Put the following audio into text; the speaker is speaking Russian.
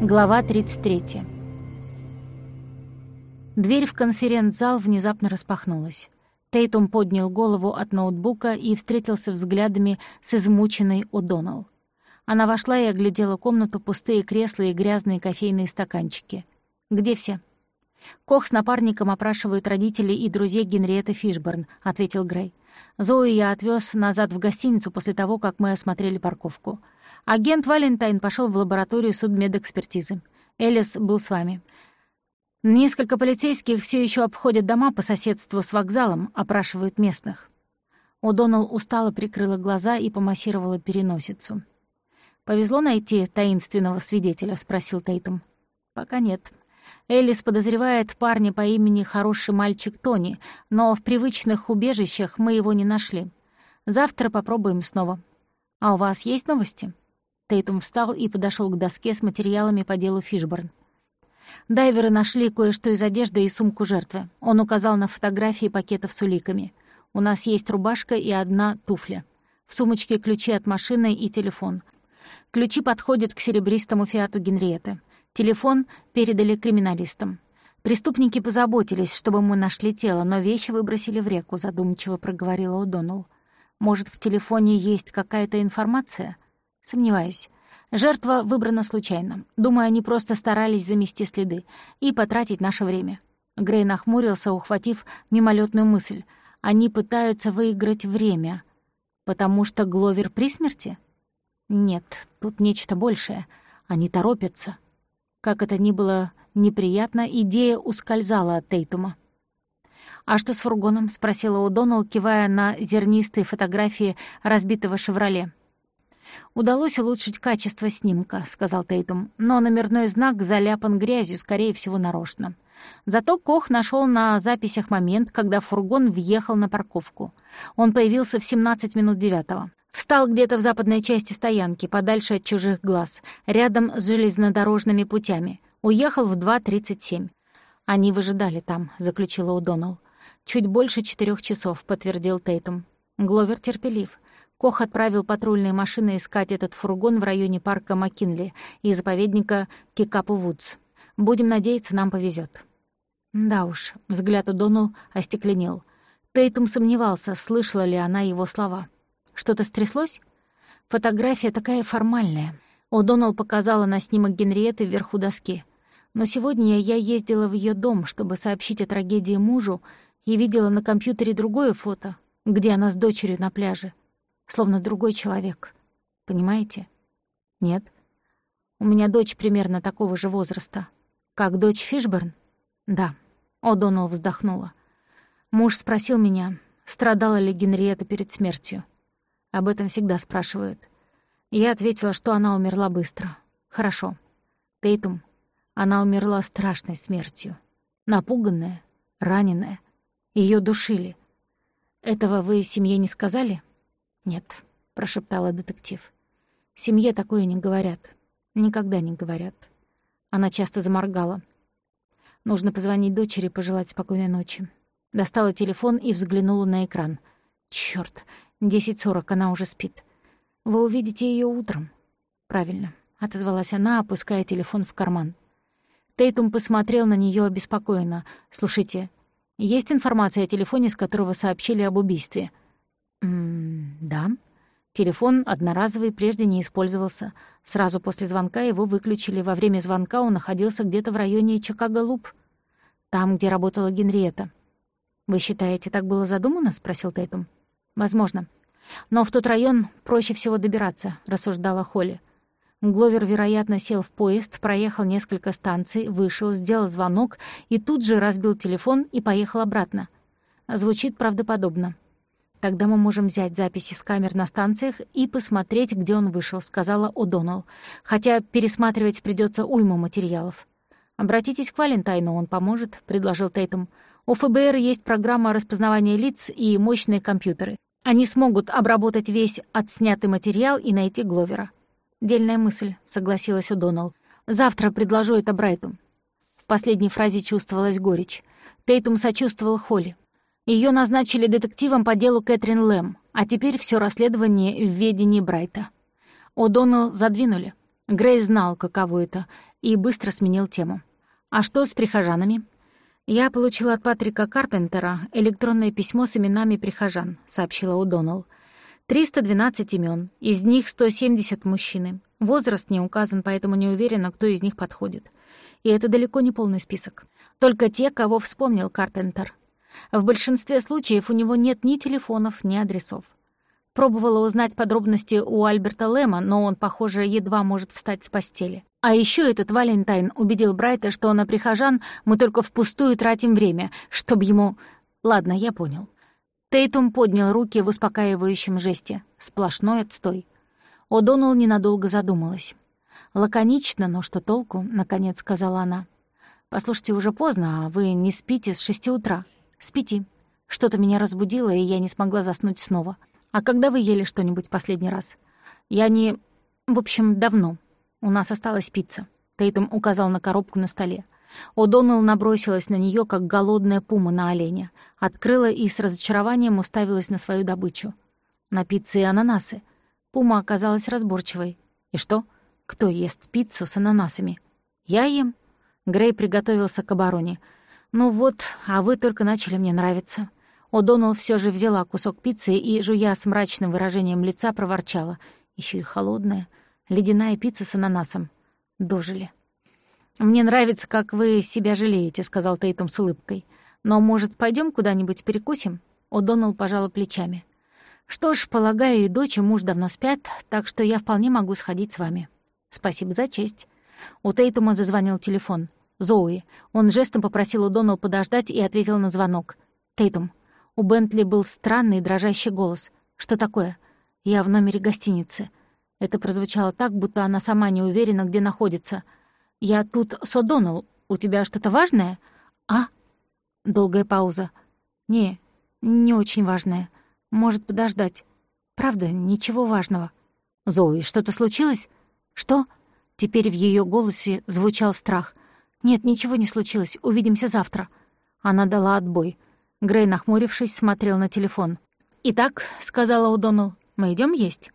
Глава 33. Дверь в конференц-зал внезапно распахнулась. Тейтум поднял голову от ноутбука и встретился взглядами с измученной О'Доннелл. Она вошла и оглядела комнату, пустые кресла и грязные кофейные стаканчики. «Где все?» «Кох с напарником опрашивают родителей и друзей Генриетты Фишборн», — ответил Грей. «Зои я отвез назад в гостиницу после того, как мы осмотрели парковку. Агент Валентайн пошел в лабораторию судмедэкспертизы. Элис был с вами. Несколько полицейских все еще обходят дома по соседству с вокзалом, опрашивают местных». О'Доннелл устало прикрыла глаза и помассировала переносицу. «Повезло найти таинственного свидетеля?» — спросил Тейтум. «Пока нет. Элис подозревает парня по имени Хороший мальчик Тони, но в привычных убежищах мы его не нашли. Завтра попробуем снова. А у вас есть новости?» Тейтум встал и подошел к доске с материалами по делу Фишборн. Дайверы нашли кое-что из одежды и сумку жертвы. Он указал на фотографии пакетов с уликами. «У нас есть рубашка и одна туфля. В сумочке ключи от машины и телефон. Ключи подходят к серебристому фиату Генриетты. Телефон передали криминалистам. Преступники позаботились, чтобы мы нашли тело, но вещи выбросили в реку, задумчиво проговорила О'Доннелл. Может, в телефоне есть какая-то информация? Сомневаюсь. Жертва выбрана случайно. Думаю, они просто старались замести следы и потратить наше время. Грей нахмурился, ухватив мимолетную мысль. Они пытаются выиграть время. Потому что Гловер при смерти? Нет, тут нечто большее. Они торопятся. Как это ни было неприятно, идея ускользала от Тейтума. «А что с фургоном?» — спросила О'Доннелл, кивая на зернистые фотографии разбитого «Шевроле». «Удалось улучшить качество снимка», — сказал Тейтум, «но номерной знак заляпан грязью, скорее всего, нарочно». Зато Кох нашел на записях момент, когда фургон въехал на парковку. Он появился в 17 минут девятого. Встал где-то в западной части стоянки, подальше от чужих глаз, рядом с железнодорожными путями. Уехал в 2.37. «Они выжидали там», — заключила О'Доннелл. «Чуть больше четырех часов», — подтвердил Тейтум. Гловер терпелив. Кох отправил патрульные машины искать этот фургон в районе парка Маккинли и заповедника Кикапу-Вудс. Будем надеяться, нам повезет. Да уж, взгляд у Донал остекленел. Тейтум сомневался, слышала ли она его слова. Что-то стряслось? Фотография такая формальная. О'Доннелл показала на снимок Генриетты вверху доски. Но сегодня я ездила в ее дом, чтобы сообщить о трагедии мужу, и видела на компьютере другое фото, где она с дочерью на пляже словно другой человек. Понимаете? Нет. У меня дочь примерно такого же возраста. Как дочь Фишберн? Да. О'Доннелл вздохнула. Муж спросил меня, страдала ли Генриетта перед смертью. Об этом всегда спрашивают. Я ответила, что она умерла быстро. Хорошо. Тейтум, она умерла страшной смертью. Напуганная, раненая. Ее душили. Этого вы семье не сказали? «Нет», — прошептала детектив. «Семье такое не говорят. Никогда не говорят». Она часто заморгала. Нужно позвонить дочери, пожелать спокойной ночи. Достала телефон и взглянула на экран. Чёрт, 10.40, она уже спит. Вы увидите её утром. Правильно, отозвалась она, опуская телефон в карман. Тейтум посмотрел на неё обеспокоенно. «Слушайте, есть информация о телефоне, с которого сообщили об убийстве?» М да. Телефон одноразовый, прежде не использовался. Сразу после звонка его выключили. Во время звонка он находился где-то в районе Чикаго-Луп. Там, где работала Генриетта. «Вы считаете, так было задумано?» — спросил Тейтум. «Возможно. Но в тот район проще всего добираться», — рассуждала Холли. Гловер, вероятно, сел в поезд, проехал несколько станций, вышел, сделал звонок и тут же разбил телефон и поехал обратно. Звучит правдоподобно. «Тогда мы можем взять записи с камер на станциях и посмотреть, где он вышел», — сказала О'Доннелл. «Хотя пересматривать придется уйму материалов». «Обратитесь к Валентайну, он поможет», — предложил Тейтум. «У ФБР есть программа распознавания лиц и мощные компьютеры. Они смогут обработать весь отснятый материал и найти Гловера». «Дельная мысль», — согласилась О'Доннелл. «Завтра предложу это Брайту». В последней фразе чувствовалась горечь. Тейтум сочувствовал Холли. Ее назначили детективом по делу Кэтрин Лэм, а теперь все расследование в ведении Брайта. О'Доннелл задвинули. Грей знал, каково это и быстро сменил тему. «А что с прихожанами?» «Я получила от Патрика Карпентера электронное письмо с именами прихожан», — сообщила Удонал. «312 имен, из них 170 мужчины. Возраст не указан, поэтому не уверена, кто из них подходит. И это далеко не полный список. Только те, кого вспомнил Карпентер. В большинстве случаев у него нет ни телефонов, ни адресов. Пробовала узнать подробности у Альберта Лэма, но он, похоже, едва может встать с постели. А еще этот Валентайн убедил Брайта, что на прихожан мы только впустую тратим время, чтобы ему... Ладно, я понял. Тейтум поднял руки в успокаивающем жесте. Сплошной отстой. О'Доннелл ненадолго задумалась. «Лаконично, но что толку?» — наконец сказала она. «Послушайте, уже поздно, а вы не спите с шести утра». «С пяти. Что-то меня разбудило, и я не смогла заснуть снова. А когда вы ели что-нибудь последний раз?» «Я не... В общем, давно. У нас осталась пицца». Тейтом указал на коробку на столе. О'Доннелл набросилась на нее, как голодная пума на оленя. Открыла и с разочарованием уставилась на свою добычу. На пицце и ананасы. Пума оказалась разборчивой. «И что? Кто ест пиццу с ананасами?» «Я ем». Грей приготовился к обороне. «Ну вот, а вы только начали мне нравиться». О'Доннелл все же взяла кусок пиццы и, жуя с мрачным выражением лица, проворчала. Еще и холодная. Ледяная пицца с ананасом. Дожили. «Мне нравится, как вы себя жалеете», — сказал Тейтум с улыбкой. «Но, может, пойдем куда-нибудь перекусим?» О'Доннелл пожала плечами. «Что ж, полагаю, и дочь, и муж давно спят, так что я вполне могу сходить с вами». «Спасибо за честь». У Тейтума зазвонил телефон. Зоуи. Он жестом попросил О'Доннелл подождать и ответил на звонок. «Тейтум». У Бентли был странный дрожащий голос. «Что такое?» «Я в номере гостиницы». Это прозвучало так, будто она сама не уверена, где находится — «Я тут с О'Доннелл. У тебя что-то важное?» «А?» Долгая пауза. «Не, не очень важное. Может подождать. Правда, ничего важного». «Зои, что-то случилось?» «Что?» Теперь в ее голосе звучал страх. «Нет, ничего не случилось. Увидимся завтра». Она дала отбой. Грей, нахмурившись, смотрел на телефон. «Итак», — сказала О'Доннелл, — «мы идем есть?»